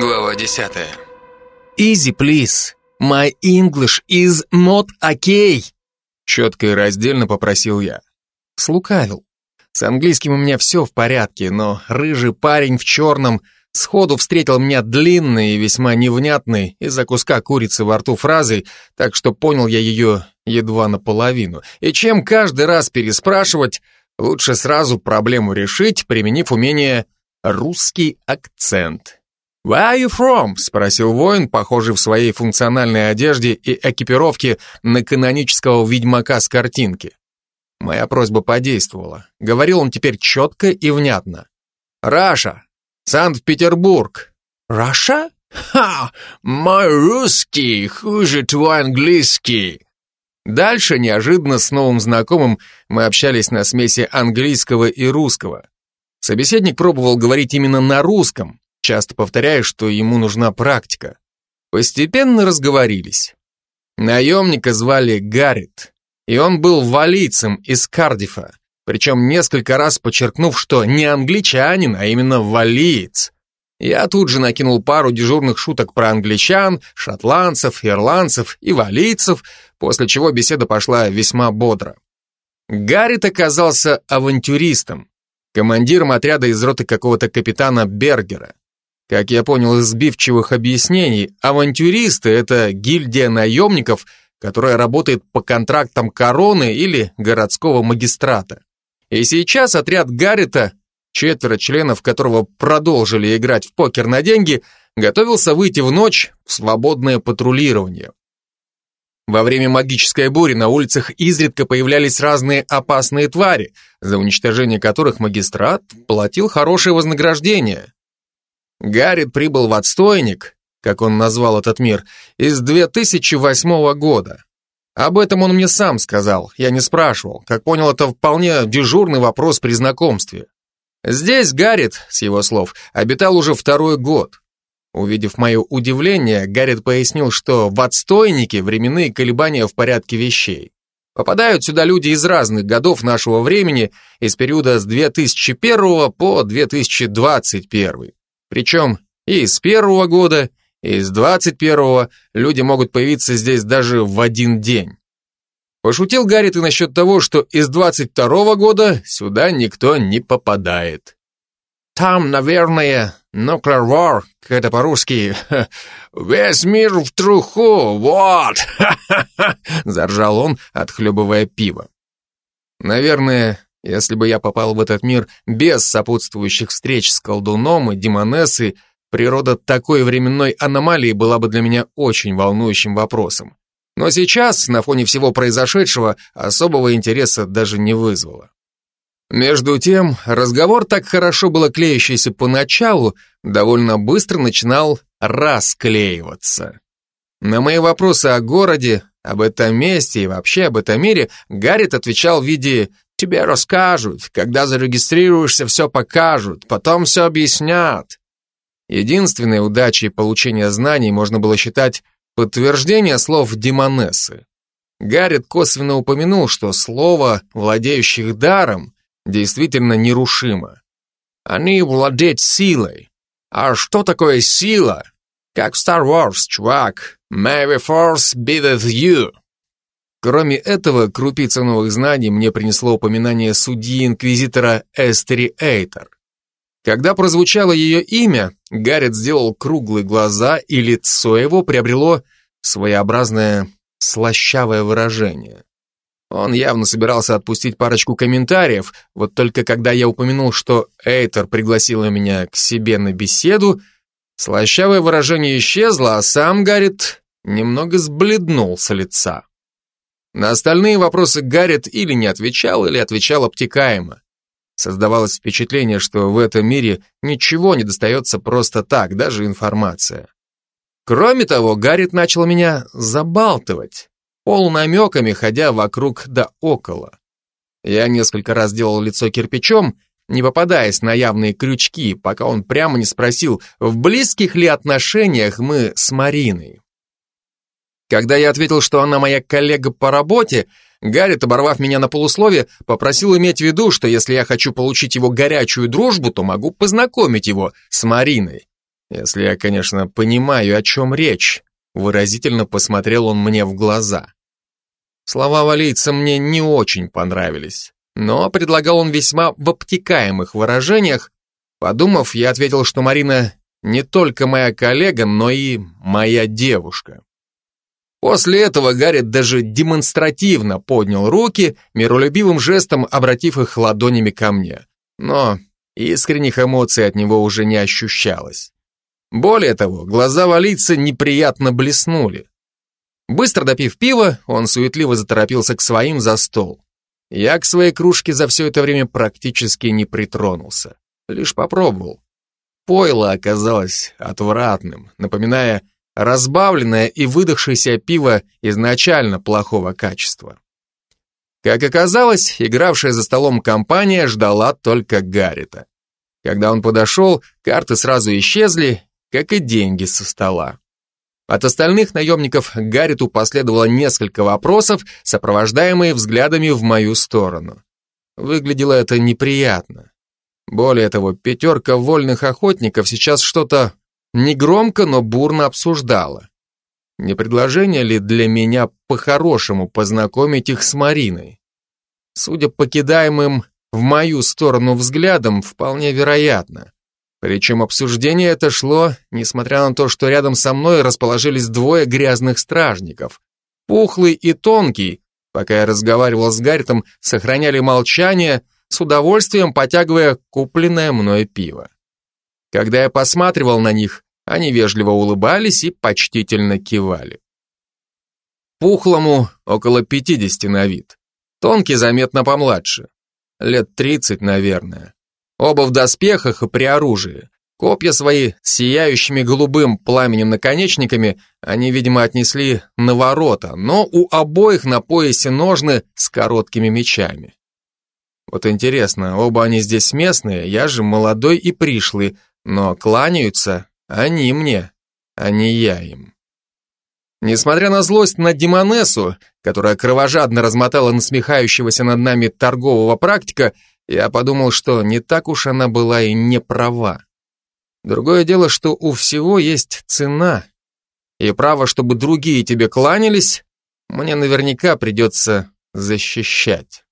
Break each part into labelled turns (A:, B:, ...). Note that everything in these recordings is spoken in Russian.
A: Глава 10.
B: Easy, please. My English is not okay. Четко и раздельно попросил я. Слукавил. С английским у меня все в порядке, но рыжий парень в черном сходу встретил меня длинной и весьма невнятной из-за куска курицы во рту фразой, так что понял я ее едва наполовину. И чем каждый раз переспрашивать, лучше сразу проблему решить, применив умение «русский акцент». «Where are you from?» — спросил воин, похожий в своей функциональной одежде и экипировке на канонического ведьмака с картинки. Моя просьба подействовала. Говорил он теперь четко и внятно. «Russia! Санкт-Петербург!»
C: «Russia? Ха! Мой русский хуже твой английский!»
B: Дальше, неожиданно с новым знакомым, мы общались на смеси английского и русского. Собеседник пробовал говорить именно на русском, часто повторяя, что ему нужна практика. Постепенно разговорились. Наемника звали Гаррит, и он был валийцем из Кардифа, причем несколько раз подчеркнув, что не англичанин, а именно валиец. Я тут же накинул пару дежурных шуток про англичан, шотландцев, ирландцев и валийцев, после чего беседа пошла весьма бодро. Гаррит оказался авантюристом, командиром отряда из роты какого-то капитана Бергера. Как я понял из сбивчивых объяснений, авантюристы — это гильдия наемников, которая работает по контрактам короны или городского магистрата. И сейчас отряд Гаррита, четверо членов которого продолжили играть в покер на деньги, готовился выйти в ночь в свободное патрулирование. Во время магической бури на улицах изредка появлялись разные опасные твари, за уничтожение которых магистрат платил хорошее вознаграждение. Гаррит прибыл в отстойник, как он назвал этот мир, из 2008 года. Об этом он мне сам сказал, я не спрашивал. Как понял, это вполне дежурный вопрос при знакомстве. Здесь Гаррит, с его слов, обитал уже второй год. Увидев мое удивление, Гаррит пояснил, что в отстойнике временные колебания в порядке вещей. Попадают сюда люди из разных годов нашего времени, из периода с 2001 по 2021. Причем и с первого года, и с двадцать первого люди могут появиться здесь даже в один день. Пошутил Гаррит и насчет того, что из двадцать второго года сюда никто не попадает.
C: Там, наверное, nuclear war, как это по-русски, весь мир в труху, вот,
B: заржал он, отхлебывая пиво. Наверное, если бы я попал в этот мир без сопутствующих встреч с колдуном и демонессой, природа такой временной аномалии была бы для меня очень волнующим вопросом. Но сейчас, на фоне всего произошедшего, особого интереса даже не вызвало. Между тем, разговор так хорошо было клеящийся поначалу, довольно быстро начинал расклеиваться. На мои вопросы о городе, об этом месте и вообще об этом мире Гаррит отвечал в виде Тебе расскажут, когда зарегистрируешься, все покажут, потом все объяснят. Единственной удачей получения знаний можно было считать подтверждение слов Демонессы. Гаррит косвенно упомянул, что слово «владеющих даром» действительно нерушимо. Они владеют силой. А что такое сила? Как в Star Wars, чувак. May the force be with you. Кроме этого, крупица новых знаний мне принесло упоминание судьи-инквизитора Эстери Эйтер. Когда прозвучало ее имя, Гаррет сделал круглые глаза, и лицо его приобрело своеобразное слащавое выражение. Он явно собирался отпустить парочку комментариев, вот только когда я упомянул, что Эйтер пригласила меня к себе на беседу, слащавое выражение исчезло, а сам Гаррет немного сбледнул с лица. На остальные вопросы Гаррет или не отвечал, или отвечал обтекаемо. Создавалось впечатление, что в этом мире ничего не достается просто так, даже информация. Кроме того, Гаррет начал меня забалтывать, полунамеками ходя вокруг да около. Я несколько раз делал лицо кирпичом, не попадаясь на явные крючки, пока он прямо не спросил, в близких ли отношениях мы с Мариной. Когда я ответил, что она моя коллега по работе, Гаррит, оборвав меня на полуслове, попросил иметь в виду, что если я хочу получить его горячую дружбу, то могу познакомить его с Мариной. Если я, конечно, понимаю, о чем речь. Выразительно посмотрел он мне в глаза. Слова валийца мне не очень понравились, но предлагал он весьма в обтекаемых выражениях. Подумав, я ответил, что Марина не только моя коллега, но и моя девушка. После этого Гаррит даже демонстративно поднял руки, миролюбивым жестом обратив их ладонями ко мне. Но искренних эмоций от него уже не ощущалось. Более того, глаза валийца неприятно блеснули. Быстро допив пива, он суетливо заторопился к своим за стол. Я к своей кружке за все это время практически не притронулся. Лишь попробовал. Пойло оказалось отвратным, напоминая разбавленное и выдохшееся пиво изначально плохого качества. Как оказалось, игравшая за столом компания ждала только Гаррита. Когда он подошел, карты сразу исчезли, как и деньги со стола. От остальных наемников Гарриту последовало несколько вопросов, сопровождаемые взглядами в мою сторону. Выглядело это неприятно. Более того, пятерка вольных охотников сейчас что-то негромко, но бурно обсуждала. Не предложение ли для меня по-хорошему познакомить их с Мариной? Судя по кидаемым в мою сторону взглядам, вполне вероятно. Причем обсуждение это шло, несмотря на то, что рядом со мной расположились двое грязных стражников. Пухлый и тонкий, пока я разговаривал с Гарритом, сохраняли молчание, с удовольствием потягивая купленное мной пиво. Когда я посматривал на них, они вежливо улыбались и почтительно кивали. Пухлому около 50 на вид. Тонкий заметно помладше. Лет 30, наверное. Оба в доспехах и при оружии. Копья свои с сияющими голубым пламенем наконечниками они, видимо, отнесли на ворота, но у обоих на поясе ножны с короткими мечами. Вот интересно, оба они здесь местные, я же молодой и пришлый, но кланяются они мне, а не я им. Несмотря на злость на Димонесу, которая кровожадно размотала насмехающегося над нами торгового практика, я подумал, что не так уж она была и не права. Другое дело, что у всего есть цена. И право, чтобы другие тебе кланялись, мне наверняка придется защищать.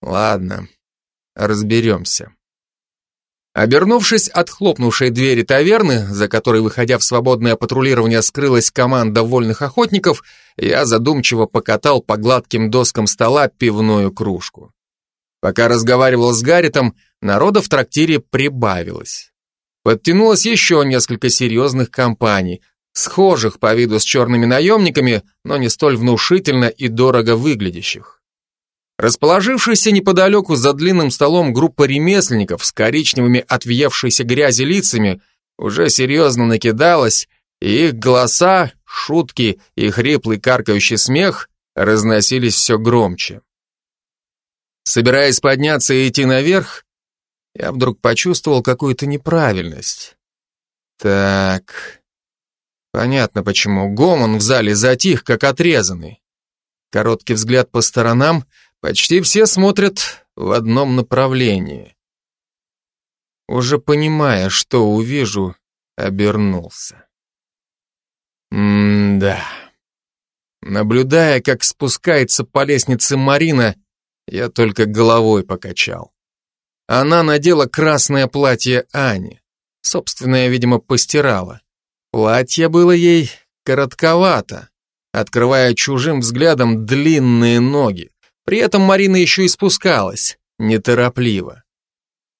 B: Ладно, разберемся. Обернувшись от хлопнувшей двери таверны, за которой, выходя в свободное патрулирование, скрылась команда вольных охотников, я задумчиво покатал по гладким доскам стола пивную кружку. Пока разговаривал с Гарритом, народа в трактире прибавилось. Подтянулось еще несколько серьезных компаний, схожих по виду с черными наемниками, но не столь внушительно и дорого выглядящих. Расположившаяся неподалеку за длинным столом группа ремесленников с коричневыми от въевшейся грязи лицами уже серьезно накидалась, и их голоса, шутки и хриплый каркающий смех разносились все громче. Собираясь подняться и идти наверх, я вдруг почувствовал какую-то неправильность. Так, понятно почему. Гомон в зале затих, как отрезанный. Короткий взгляд по сторонам — Почти все смотрят в одном направлении. Уже понимая, что увижу, обернулся. М-да. Наблюдая, как спускается по лестнице Марина, я только головой покачал. Она надела красное платье Ани. Собственное, видимо, постирала. Платье было ей коротковато, открывая чужим взглядом длинные ноги. При этом Марина еще и спускалась, неторопливо.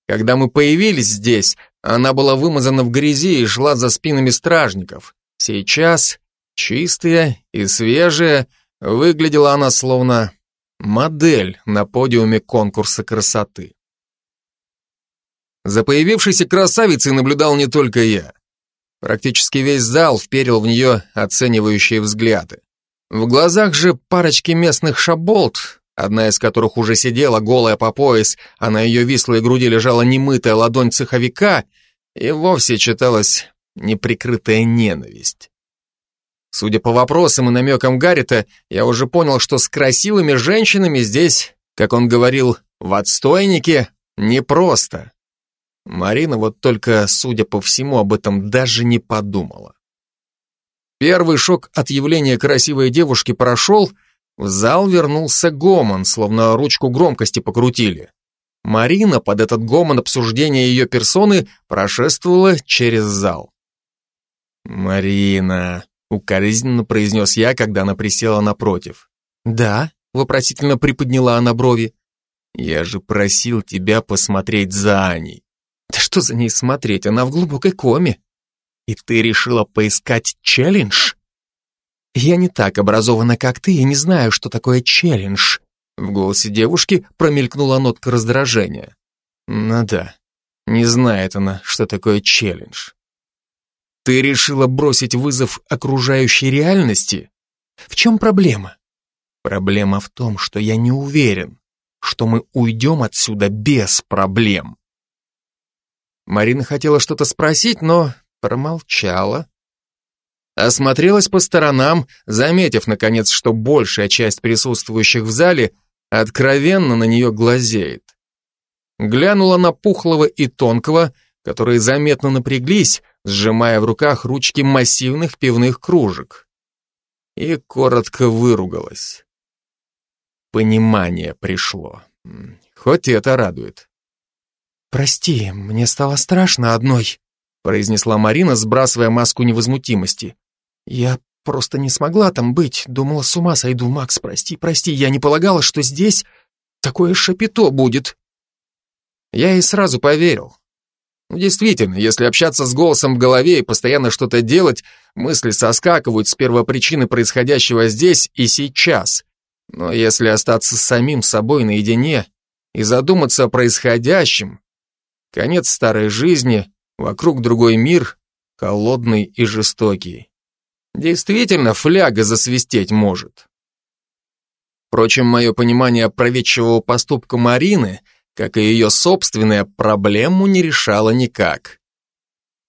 B: Когда мы появились здесь, она была вымазана в грязи и шла за спинами стражников. Сейчас, чистая и свежая, выглядела она словно модель на подиуме конкурса красоты. За появившейся красавицей наблюдал не только я. Практически весь зал вперил в нее оценивающие взгляды. В глазах же парочки местных шаболт одна из которых уже сидела голая по пояс, а на ее вислой груди лежала немытая ладонь цеховика, и вовсе читалась неприкрытая ненависть. Судя по вопросам и намекам Гаррита, я уже понял, что с красивыми женщинами здесь, как он говорил, в отстойнике непросто. Марина вот только, судя по всему, об этом даже не подумала. Первый шок от явления красивой девушки прошел, в зал вернулся гомон, словно ручку громкости покрутили. Марина под этот гомон обсуждения ее персоны прошествовала через зал. «Марина», — укоризненно произнес я, когда она присела напротив. «Да», — вопросительно приподняла она брови. «Я же просил тебя посмотреть за Аней». «Да что за ней смотреть, она в глубокой коме». «И ты решила поискать челлендж?» «Я не так образована, как ты, и не знаю, что такое челлендж». В голосе девушки промелькнула нотка раздражения. «Ну да, не знает она, что такое челлендж». «Ты решила бросить вызов окружающей реальности? В чем проблема?» «Проблема в том, что я не уверен, что мы уйдем отсюда без проблем». Марина хотела что-то спросить, но промолчала. Осмотрелась по сторонам, заметив, наконец, что большая часть присутствующих в зале откровенно на нее глазеет. Глянула на Пухлого и Тонкого, которые заметно напряглись, сжимая в руках ручки массивных пивных кружек. И коротко выругалась. Понимание пришло. Хоть и это радует. «Прости, мне стало страшно одной», произнесла Марина, сбрасывая маску невозмутимости. «Я просто не смогла там быть, думала, с ума сойду, Макс, прости, прости, я не полагала, что здесь такое шапито будет». Я и сразу поверил. Ну, действительно, если общаться с голосом в голове и постоянно что-то делать, мысли соскакивают с первопричины происходящего здесь и сейчас. Но если остаться с самим собой наедине и задуматься о происходящем, конец старой жизни, вокруг другой мир, холодный и жестокий. Действительно, фляга засвистеть может. Впрочем, мое понимание опроветчивого поступка Марины, как и ее собственная, проблему не решало никак.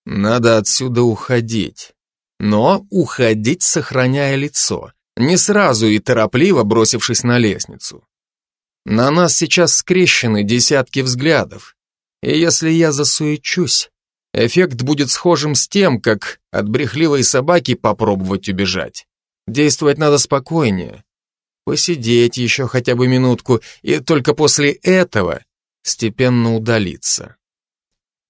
B: Надо отсюда уходить. Но уходить, сохраняя лицо, не сразу и торопливо бросившись на лестницу. На нас сейчас скрещены десятки взглядов, и если я засуечусь, Эффект будет схожим с тем, как от брехливой собаки попробовать убежать. Действовать надо спокойнее. Посидеть еще хотя бы минутку, и только после этого степенно удалиться.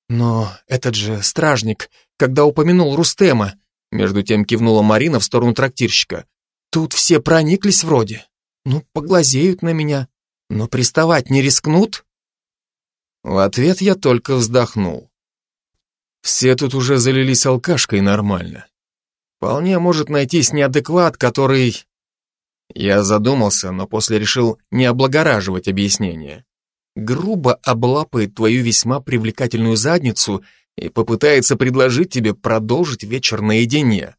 B: Но этот же стражник, когда упомянул Рустема, между тем кивнула Марина в сторону трактирщика. Тут все прониклись вроде. Ну, поглазеют на меня. Но приставать не рискнут? В ответ я только вздохнул. Все тут уже залились алкашкой нормально. Вполне может найтись неадекват, который... Я задумался, но после решил не облагораживать объяснение. Грубо облапает твою весьма привлекательную задницу и попытается предложить тебе продолжить вечер наедине.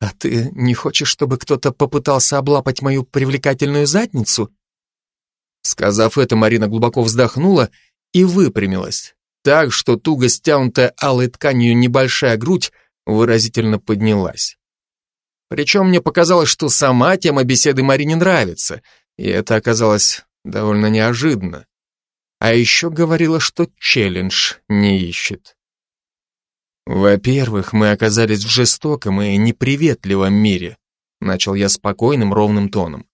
B: А ты не хочешь, чтобы кто-то попытался облапать мою привлекательную задницу? Сказав это, Марина глубоко вздохнула и выпрямилась так, что туго стянутая алой тканью небольшая грудь выразительно поднялась. Причем мне показалось, что сама тема беседы Марине нравится, и это оказалось довольно неожиданно. А еще говорила, что челлендж не ищет. Во-первых, мы оказались в жестоком и неприветливом мире, начал я спокойным, ровным тоном.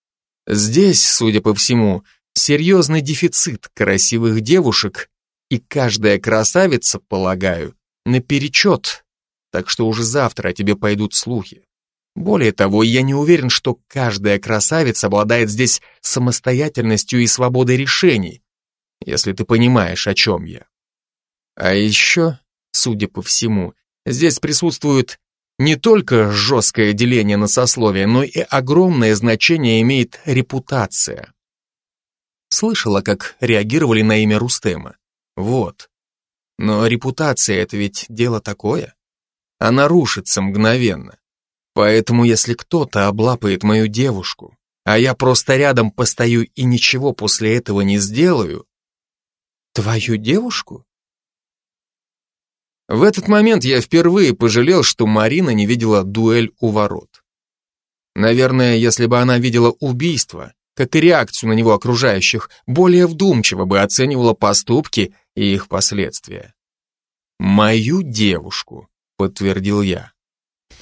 B: Здесь, судя по всему, серьезный дефицит красивых девушек и каждая красавица, полагаю, наперечет, так что уже завтра о тебе пойдут слухи. Более того, я не уверен, что каждая красавица обладает здесь самостоятельностью и свободой решений, если ты понимаешь, о чем я. А еще, судя по всему, здесь присутствует не только жесткое деление на сословие, но и огромное значение имеет репутация. Слышала, как реагировали на имя Рустема. Вот. Но репутация — это ведь дело такое. Она рушится мгновенно. Поэтому если кто-то облапает мою девушку, а я просто рядом постою и ничего после этого не сделаю... Твою девушку? В этот момент я впервые пожалел, что Марина не видела дуэль у ворот. Наверное, если бы она видела убийство, как и реакцию на него окружающих, более вдумчиво бы оценивала поступки и их последствия. «Мою девушку», — подтвердил я.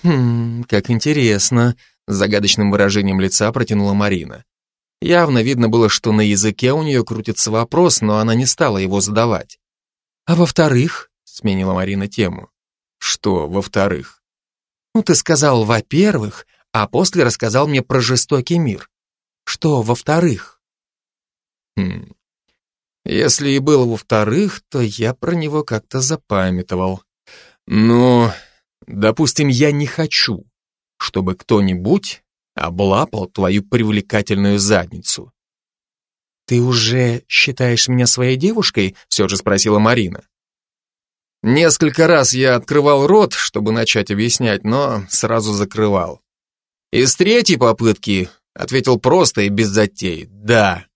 B: «Хм, как интересно», — загадочным выражением лица протянула Марина. Явно видно было, что на языке у нее крутится вопрос, но она не стала его задавать. «А во-вторых?» — сменила Марина тему. «Что во-вторых?» «Ну, ты сказал «во-первых», а после рассказал мне про жестокий мир. Что во-вторых?» «Хм, если и было во-вторых, то я про него как-то запамятовал. Ну, допустим, я не хочу, чтобы кто-нибудь облапал твою привлекательную задницу. «Ты уже считаешь меня своей девушкой?» все же спросила Марина. Несколько раз я открывал рот, чтобы начать объяснять, но сразу закрывал. Из третьей попытки ответил просто и без затей «да».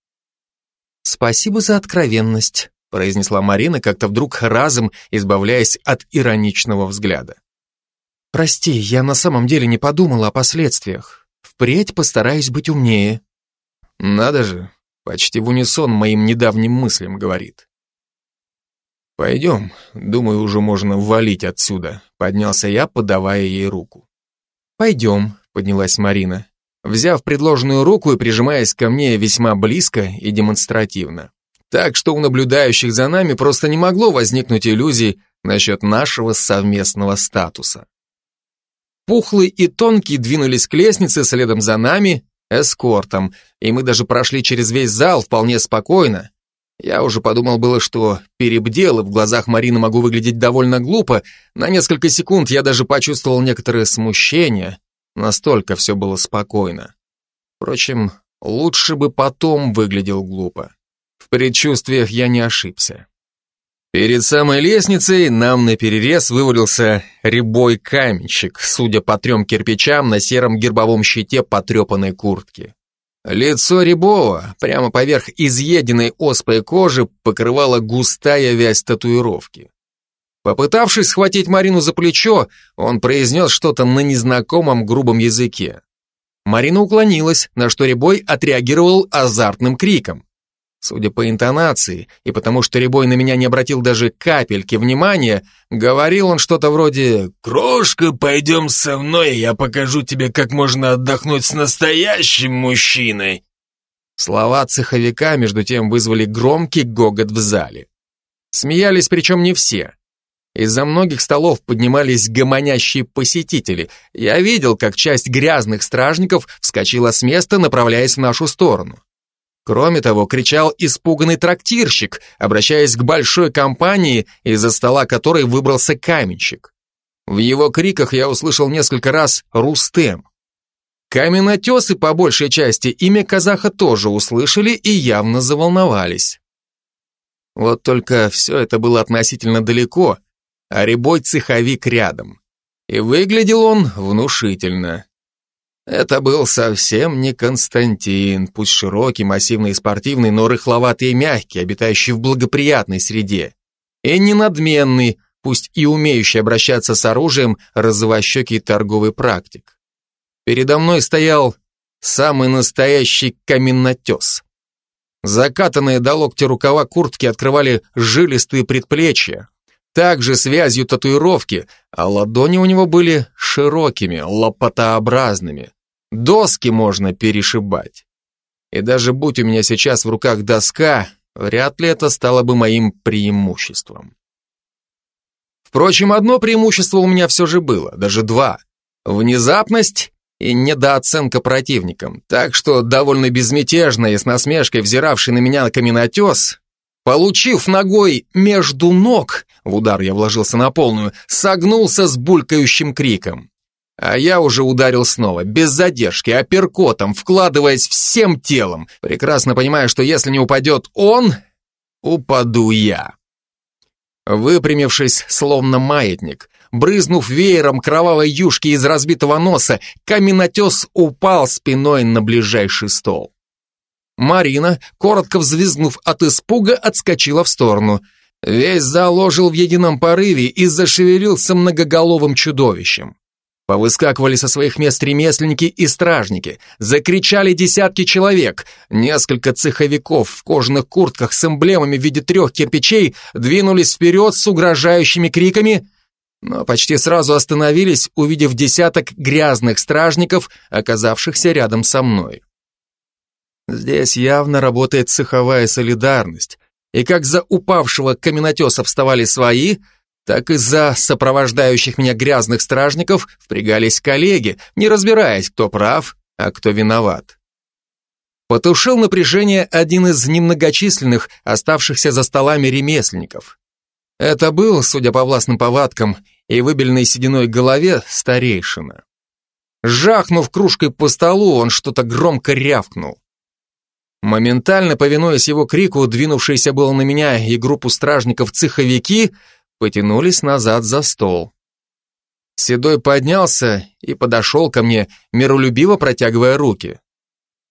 B: «Спасибо за откровенность», произнесла Марина, как-то вдруг разом избавляясь от ироничного взгляда. «Прости, я на самом деле не подумала о последствиях. Впредь постараюсь быть умнее». «Надо же, почти в унисон моим недавним мыслям говорит». «Пойдем, думаю, уже можно валить отсюда», поднялся я, подавая ей руку. «Пойдем», поднялась Марина, взяв предложенную руку и прижимаясь ко мне весьма близко и демонстративно. Так что у наблюдающих за нами просто не могло возникнуть иллюзий насчет нашего совместного статуса. Пухлый и тонкий двинулись к лестнице следом за нами, эскортом, и мы даже прошли через весь зал вполне спокойно. Я уже подумал было, что перебдел, и в глазах Марины могу выглядеть довольно глупо. На несколько секунд я даже почувствовал некоторое смущение. Настолько все было спокойно. Впрочем, лучше бы потом выглядел глупо. В предчувствиях я не ошибся. Перед самой лестницей нам на перерез вывалился рябой каменщик, судя по трем кирпичам на сером гербовом щите потрепанной куртки. Лицо Рябова, прямо поверх изъеденной оспой кожи, покрывала густая вязь татуировки. Попытавшись схватить Марину за плечо, он произнес что-то на незнакомом грубом языке. Марина уклонилась, на что Рябой отреагировал азартным криком. Судя по интонации, и потому что Рябой на меня не обратил даже капельки внимания, говорил он что-то вроде «Крошка, пойдем со мной, я покажу тебе, как можно отдохнуть с настоящим мужчиной». Слова цеховика, между тем, вызвали громкий гогот в зале. Смеялись причем не все. Из-за многих столов поднимались гомонящие посетители. Я видел, как часть грязных стражников вскочила с места, направляясь в нашу сторону. Кроме того, кричал испуганный трактирщик, обращаясь к большой компании, из-за стола которой выбрался каменщик. В его криках я услышал несколько раз «Рустем». Каменотесы, по большей части, имя казаха тоже услышали и явно заволновались. Вот только все это было относительно далеко, а рябой цеховик рядом. И выглядел он внушительно. Это был совсем не Константин, пусть широкий, массивный и спортивный, но рыхловатый и мягкий, обитающий в благоприятной среде. И не надменный, пусть и умеющий обращаться с оружием, розовощекий торговый практик. Передо мной стоял самый настоящий каменнотес. Закатанные до локтя рукава куртки открывали жилистые предплечья, также связью татуировки, а ладони у него были широкими, лопатообразными, Доски можно перешибать. И даже будь у меня сейчас в руках доска, вряд ли это стало бы моим преимуществом. Впрочем, одно преимущество у меня все же было, даже два. Внезапность и недооценка противником. Так что довольно безмятежно и с насмешкой взиравший на меня каменотес, получив ногой между ног, в удар я вложился на полную, согнулся с булькающим криком. А я уже ударил снова, без задержки, апперкотом, вкладываясь всем телом, прекрасно понимая, что если не упадет он, упаду я. Выпрямившись, словно маятник, брызнув веером кровавой юшки из разбитого носа, каменотес упал спиной на ближайший стол. Марина, коротко взвизгнув от испуга, отскочила в сторону. Весь зал ожил в едином порыве и зашевелился многоголовым чудовищем. Повыскакивали со своих мест ремесленники и стражники. Закричали десятки человек. Несколько цеховиков в кожаных куртках с эмблемами в виде трех кирпичей двинулись вперед с угрожающими криками, но почти сразу остановились, увидев десяток грязных стражников, оказавшихся рядом со мной. Здесь явно работает цеховая солидарность, и как за упавшего каменотеса вставали свои – так из-за сопровождающих меня грязных стражников впрягались коллеги, не разбираясь, кто прав, а кто виноват. Потушил напряжение один из немногочисленных, оставшихся за столами ремесленников. Это был, судя по властным повадкам и выбеленной сединой голове, старейшина. Жахнув кружкой по столу, он что-то громко рявкнул. Моментально, повинуясь его крику, двинувшиеся было на меня и группу стражников цеховики, потянулись назад за стол. Седой поднялся и подошел ко мне, миролюбиво протягивая руки.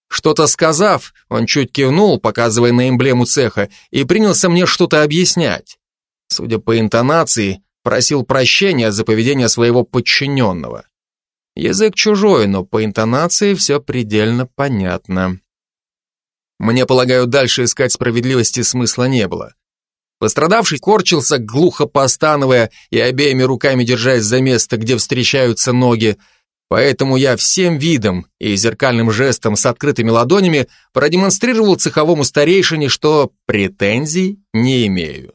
B: Что-то сказав, он чуть кивнул, показывая на эмблему цеха, и принялся мне что-то объяснять. Судя по интонации, просил прощения за поведение своего подчиненного. Язык чужой, но по интонации все предельно понятно. Мне, полагаю, дальше искать справедливости смысла не было. Пострадавший корчился, глухо постановая и обеими руками держась за место, где встречаются ноги, поэтому я всем видом и зеркальным жестом с открытыми ладонями продемонстрировал цеховому старейшине, что претензий не имею.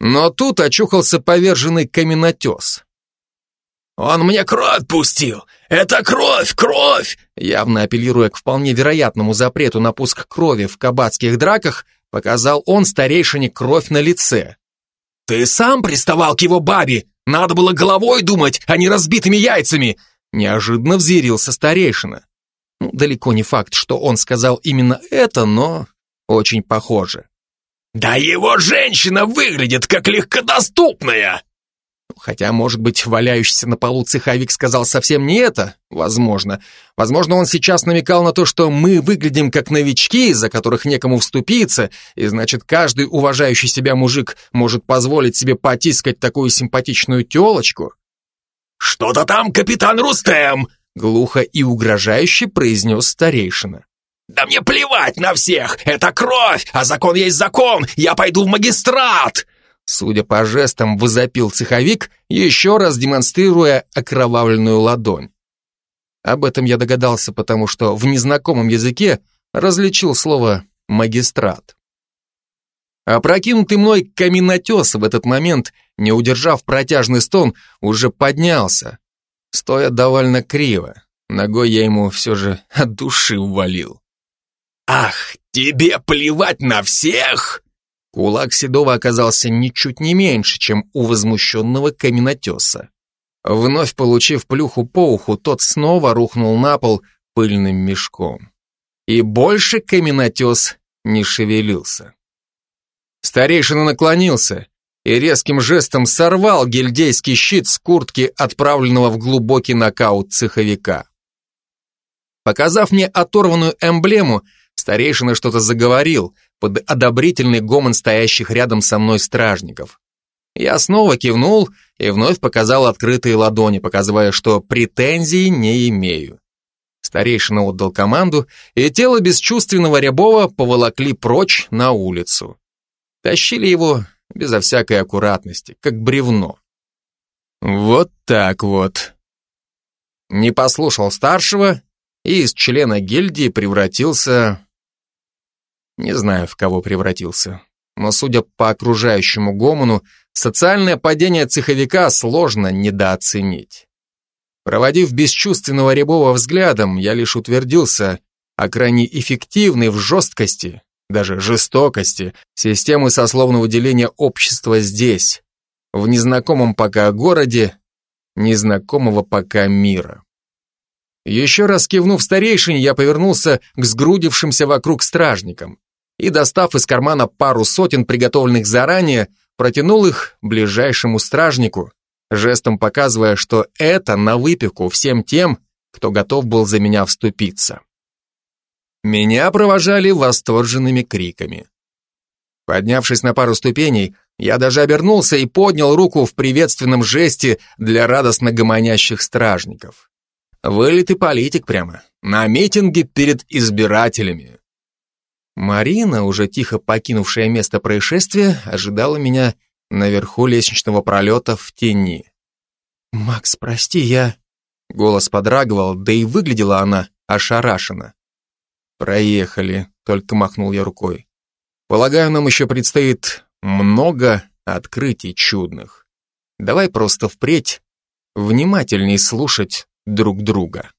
B: Но тут очухался поверженный каменотес. «Он мне кровь пустил! Это кровь, кровь!» Явно апеллируя к вполне вероятному запрету на пуск крови в кабацких драках, Показал он старейшине кровь на лице. «Ты сам приставал к его бабе! Надо было головой думать, а не разбитыми яйцами!» Неожиданно взъярился старейшина. Ну, далеко не факт, что он сказал именно это, но очень похоже. «Да его женщина выглядит как легкодоступная!» Хотя, может быть, валяющийся на полу цеховик сказал совсем не это? Возможно. Возможно, он сейчас намекал на то, что мы выглядим как новички, за которых некому вступиться, и значит, каждый уважающий себя мужик может позволить себе потискать такую симпатичную телочку. «Что-то там, капитан Рустем!» Глухо и угрожающе произнес старейшина. «Да мне плевать на всех! Это кровь! А закон есть закон! Я пойду в магистрат!» Судя по жестам, возопил цеховик, еще раз демонстрируя окровавленную ладонь. Об этом я догадался, потому что в незнакомом языке различил слово «магистрат». Опрокинутый мной каменотес в этот момент, не удержав протяжный стон, уже поднялся, стоя довольно криво. Ногой я ему все же от души увалил. «Ах, тебе плевать на всех!» Кулак Седова оказался ничуть не меньше, чем у возмущенного каменотеса. Вновь получив плюху по уху, тот снова рухнул на пол пыльным мешком. И больше каменотес не шевелился. Старейшина наклонился и резким жестом сорвал гильдейский щит с куртки, отправленного в глубокий нокаут цеховика. Показав мне оторванную эмблему, старейшина что-то заговорил — под одобрительный гомон стоящих рядом со мной стражников. Я снова кивнул и вновь показал открытые ладони, показывая, что претензий не имею. Старейшина отдал команду, и тело бесчувственного Рябова поволокли прочь на улицу. Тащили его безо всякой аккуратности, как бревно. Вот так вот. Не послушал старшего и из члена гильдии превратился не знаю, в кого превратился. Но, судя по окружающему гомону, социальное падение цеховика сложно недооценить. Проводив бесчувственного Рябова взглядом, я лишь утвердился о крайне эффективной в жесткости, даже жестокости, системы сословного деления общества здесь, в незнакомом пока городе, незнакомого пока мира. Еще раз кивнув старейшине, я повернулся к сгрудившимся вокруг стражникам и, достав из кармана пару сотен, приготовленных заранее, протянул их ближайшему стражнику, жестом показывая, что это на выпивку всем тем, кто готов был за меня вступиться. Меня провожали восторженными криками. Поднявшись на пару ступеней, я даже обернулся и поднял руку в приветственном жесте для радостно гомонящих стражников. Вылитый политик прямо, на митинге перед избирателями. Марина, уже тихо покинувшая место происшествия, ожидала меня наверху лестничного пролета в тени. «Макс, прости, я...» Голос подрагивал, да и выглядела она ошарашенно. «Проехали», — только махнул я рукой. «Полагаю, нам еще предстоит много открытий чудных. Давай просто впредь внимательней слушать друг друга».